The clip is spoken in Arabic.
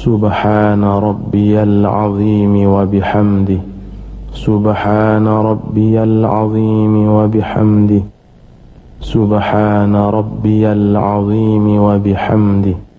سبحان ربي العظيم وبحمده. سبحان ربي العظيم وبحمده. سبحان ربي العظيم وبحمده.